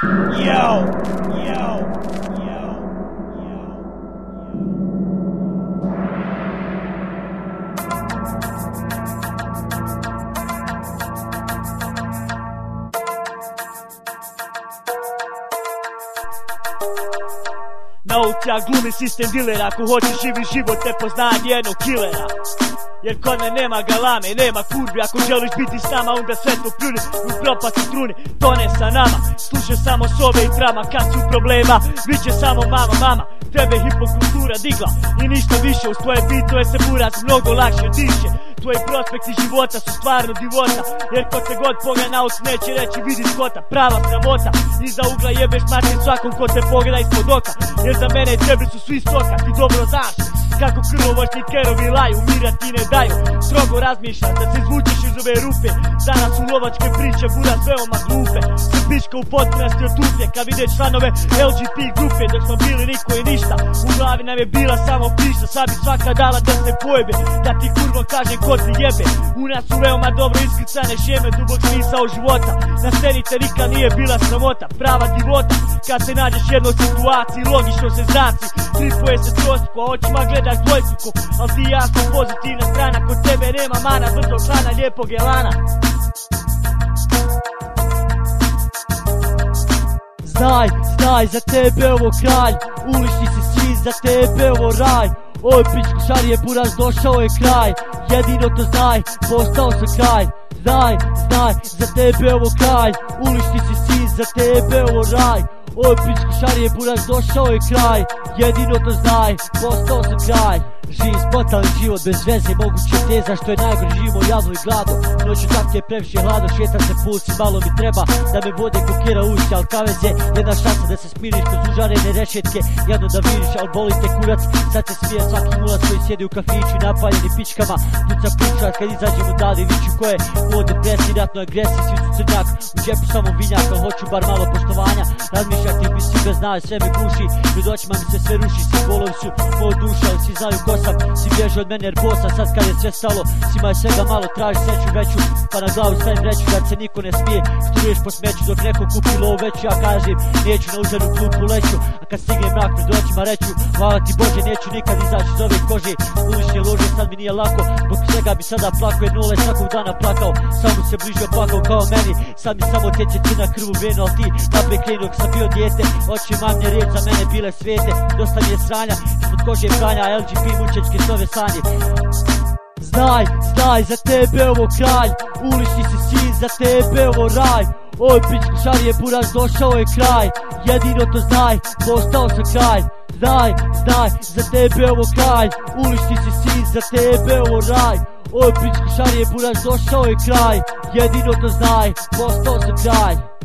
Yo. Nauča glumi sistem dilera Ako hoćeš živi život ne pozna jednog kilera jer kod me nema galame, nema kurbi Ako želiš biti s nama onda sve to pljuni U propasti truni, to ne sa nama Slušaj samo sove i trama Kad su problema, bit će samo mama, mama. Tebe hipokultura digla i ništa više. Uz tvoje bitove se buraz mnogo lakše diše. Tvoji prospekti života su stvarno divota. Jer ko te god pogleda us neće reći vidi skota. Prava sramota. Iza ugla jebeš mater svakom ko te pogleda ispod oka. Jer za mene i tebi su svi stoka. Ti dobro znaš kako krvovoćni kerovi laju Mira ti ne daju. Strogo razmišljaš da se zvučeš iz ove rupe. Danas su lovačke priče buraz veoma glupe. Se piška u potpunosti otupje Kad vide članove LGBT grupe Dok smo bili niko i ništa. U glavi nam je bila samo piša Sad bi svaka dala da se pojebe. Da ti kurvo kaže ko ti jebe. U nas su veoma dobro iskrcane šeme Dubog smisao života. Na sceni te nikad nije bila sramota Prava divota. Kad se nađeš jednoj situaciji Logično se znaci. Tripuje se trostko A gledaš dvojstvuko Al ti i ja smo pozitivna strana Kod tebe nema mana Brzog klana lijepog jelana. Znaj, znaj, za tebe ovo kralj Ulični si svi, za tebe ovo raj. Oj pičku šarije buraz, došao je kraj. Jedino to znaj, postao sam kraj. Znaj, znaj, za tebe ovo kralj Ulični si svi, za tebe ovo raj. Oj pičku šarije buraz, došao je kraj. Jedino to znaj, postao sam kraj. Živim spontan život bez veze Moguće teza što je najgore živimo javno i glado Noću tak je previše hladno Šetam se pulsi malo mi treba Da me vode kokira ušća Al kavez je jedna šansa da se smiriš Kroz užarene rešetke. Jedno da vidiš al boli te kurac Sad se smije svaki mulac koji sjedi u kafiću Napaljeni pičkama. Tuca puča kad izađemo dali Viću koje u depresiji ratnoj agresiji Svi su crnjak. U džepu samo vinjak Al hoću bar malo poštovanja. Razmišljati mi svi ga znaju Sve me guši Pred očima mi se sve ruši Svi bolovi su moja duša Ali svi znaju ko sam. Si bježi od mene jer bosa Sad kad je sve stalo Svima je svega malo Traži sreću veću Pa na glavu stavim vreću Da se niko ne smije. Šturuješ po smeću Dok neko kupi lovu veću Ja kažem Neću na užarnu klupu leću A kad stigne mrak pred očima reću Hvala ti Bože Neću nikad izaći iz ove kože. Ulične lože Sad mi nije lako Zbog svega bi sada plako Jer nule svakog dana plakao. Samo se bližio plakao kao meni Sad mi samo teče crna krv u Al ti tabe krenu dok sam bio dijete. Oči mamne riječ za mene bile svete. Dosta mi je sranja Ispod kože je pranja LGP mučečke sove sanje. Znaj, znaj, za tebe ovo kralj Ulični si sin, za tebe ovo raj. Oj, pičku šarije buraz, došao je kraj. Jedino to znaj, postao sam kraj. Znaj, znaj, za tebe ovo kralj Ulični si sin, za tebe ovo raj. Oj, pičku šarije buraz, došao je kraj. Jedino to znaj, postao sam kraj